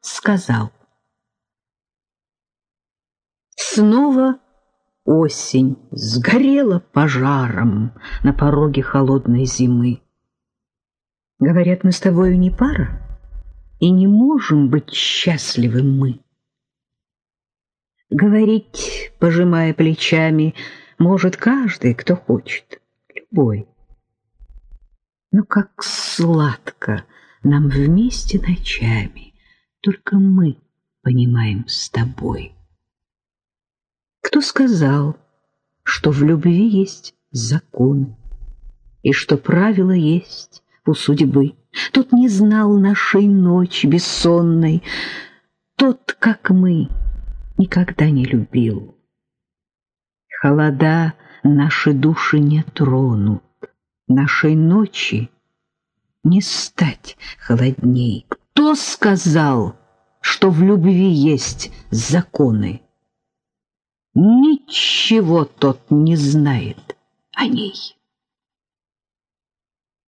сказал? Снова осень сгорела пожаром на пороге холодной зимы. Говорят, мы с тобою не пара, и не можем быть счастливы мы. Говорить, пожимая плечами, может каждый, кто хочет, любой. Но как сладко нам вместе ночами, только мы понимаем с тобой. Кто сказал, что в любви есть законы, и что правила есть у судьбы? Тот не знал нашей ночи бессонной, тот, как мы, никогда не любил. Холода наши души не тронут, нашей ночи не стать холодней. Кто сказал, что в любви есть законы? Ничего тот не знает о ней.